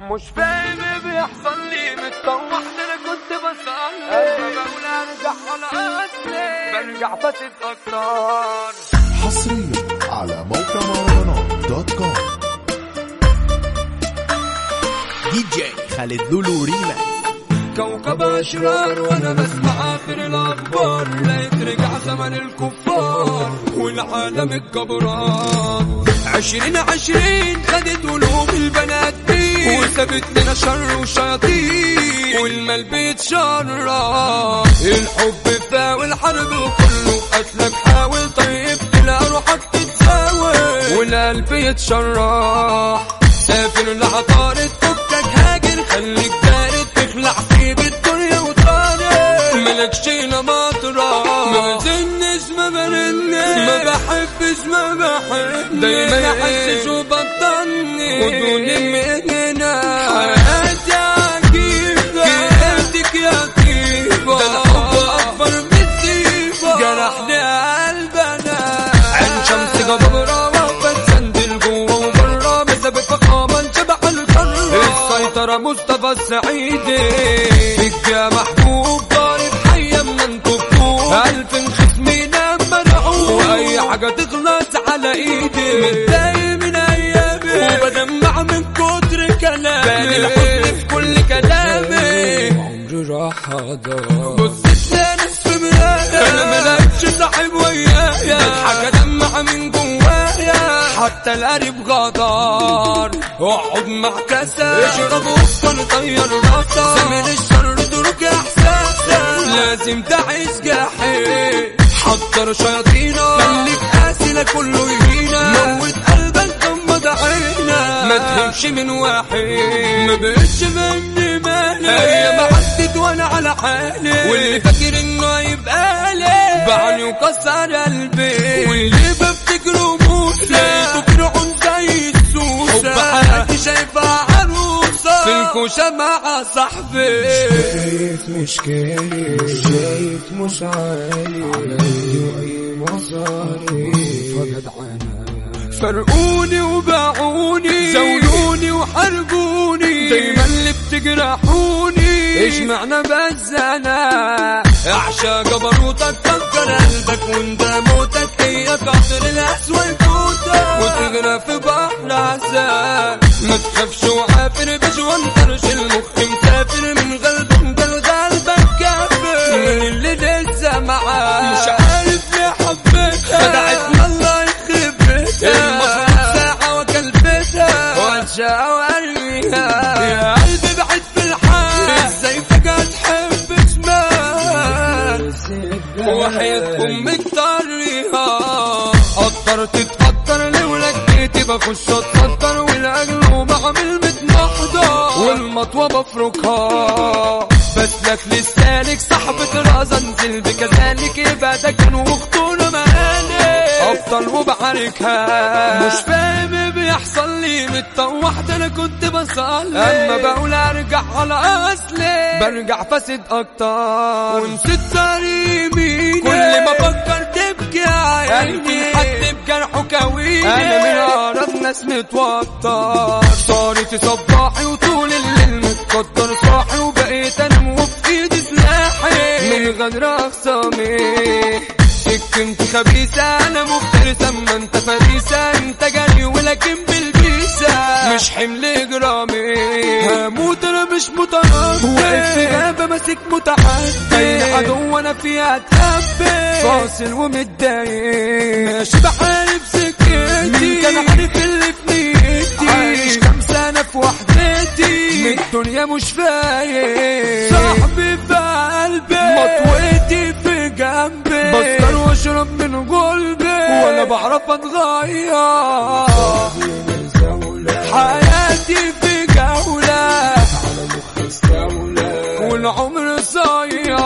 مش فاهم إيه بيحصل لي متطوح ده أنا كنت بصلي بقول ارجع على اصلي برجع فاسد أكتر حصريا على موقع مهرجانات dot com DJ خالد لولو ريما كوكب أشرار وأنا بسمع آخر الأخبار. لقيت رجع زمن الكفار والعالم الجبران عشرين عشرين خدت قلوب البنات. وسابت لنا شر وشياطين والمال بيتشرع الحب فا والحرب وكله قتلك حاول طيب تلاقي روحك تتساوي. والقلب يتشرح. سافر لعطارد فكك هاجر. خليك بارد تخلع سيب الدنيا وطارد ملكش مطرة ما بزنش ما برنش ما بحبش ما بحب دايما. احسس وبطني خدوني من هنا. حياتي عجيبة جهتك يا طيبة الحب أكبر. من الطيبة جرحني قلبنا. عين شمس جبرة وبتسندل جوه وبره بسبب فخامة شبح القارة السيطرة مصطفى السعيدي فيك يا محبوب ضارب حية من أنتوا ألف خصمينا مرعوب وأي حاجة تخلص على إيدي. باني الحزن في كل كلامي. عمري راح هضر بصيت لناس في مرايا أنا ملكش صاحب ويايا. بضحك أدمع من جوايا. حتى القريب غدار اقعد مع كاسة اشرب وصفن طير راسك زمن الشر دروك احساسك لازم تعيش جحيم حضر شياطينك. خليك تهمش من واحد. ما بقتش مني مالي ما عدت وأنا على حالي. واللي فاكر إنه هيبقى لي. باعني وكسر قلبي. واللي بفتكره موسى. لقيته فرعون زي السوسة حب حياتي شايفها عروسة. في الكوشة مع صاحبي. شايف مش كيف شايف مش عالي عملت واي مصاري. فرقوني وباعوني. زولوني وحرقوني. دايما اللي بتجرحوني إيش معنى بس أنا أعشى جبروتك فكر قلبك وانت موتك هي قطر الاسود فوتك وتغرق في بحر عذاب ما تخافش وعافر باش وانطرش المخ مسافر وارميها يا قلبي بعد في الحال. إزاي فجأة تحب شمال وحياة أمك طريها. قطر تتقطر لولا جيتي بخش اتقطر والاجل وبعمل متمحضر والمطوة بفركها. بسلك للسالك صاحبة رأس أنزل. بكذلك يبقى ده كان وخطونا مهاني أفضل وبحركها. مش فاهم بيحصل متطوح ده أنا كنت بصلي أما بقول أرجع على أصلي. برجع فاسد أكتر. ونسيت طريقي كل ما أفكر تبكي عيني. حد بجرحه كويني أنا من اقرب ناس متوتر. صارت صباحي وطول الليل متقدر. صاحي وبقيت انام وفي إيدي سلاحي. من غدر اخصامي سكنت خبيثة أنا مفترسة. أما أنت فريسة أنت جري ولكن مش حمل جرامي هموت أنا مش في غابة ماسك متحدي. أي عدو أنا فيها أتقبل. فاصل ومتضايق. ماشي. بحارب سكتي. مين كان عارف اللي في نيتي؟ عايش كام سنة في وحدتي. من الدنيا مش فايق. صاحبي في قلبي. مطوتي في جنبي. بفطر واشرب من قلبي. وأنا بعرف أتغير. حياتي في جولة على مخ استولى والعمر صايع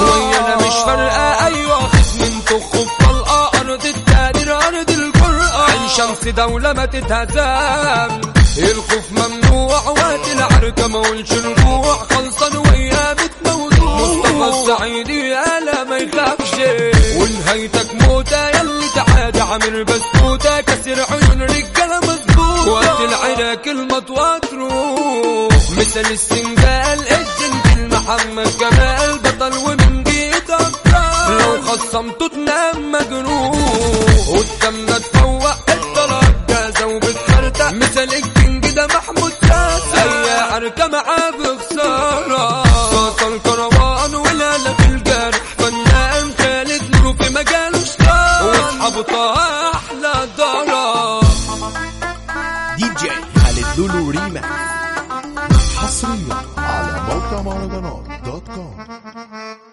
ويانا مش فارقة. أيوه. خصم أنتوا خوف طلقة أرض التقدير أرض الجرأة عين شمس دولة ما تتهزم. الخوف ممنوع وقت العركة ما قولش رجوع خلصان ويا بتموضوع مصطفى السعيدي يالا ما يخافش. ونهايتك موتة يلي تعادي عامل بسكوتة. كسر عيون رجالة. وتروح مثل السنجال الجندل محمد كمال بطل ومن جيت أبطال لو خصمته تنام مجروح والتم تفوق الطلب جازة وبتفرتق مثل الكينج ده محمود كاسة أي عركة معاه بخسارة صوت الكروان ولا في الجرح. فنان خالد نورو في مجاله اشتهر وأصحابه طه أحلى خالد لولو ريماكس حصريا على موقع مهرجانات dot com.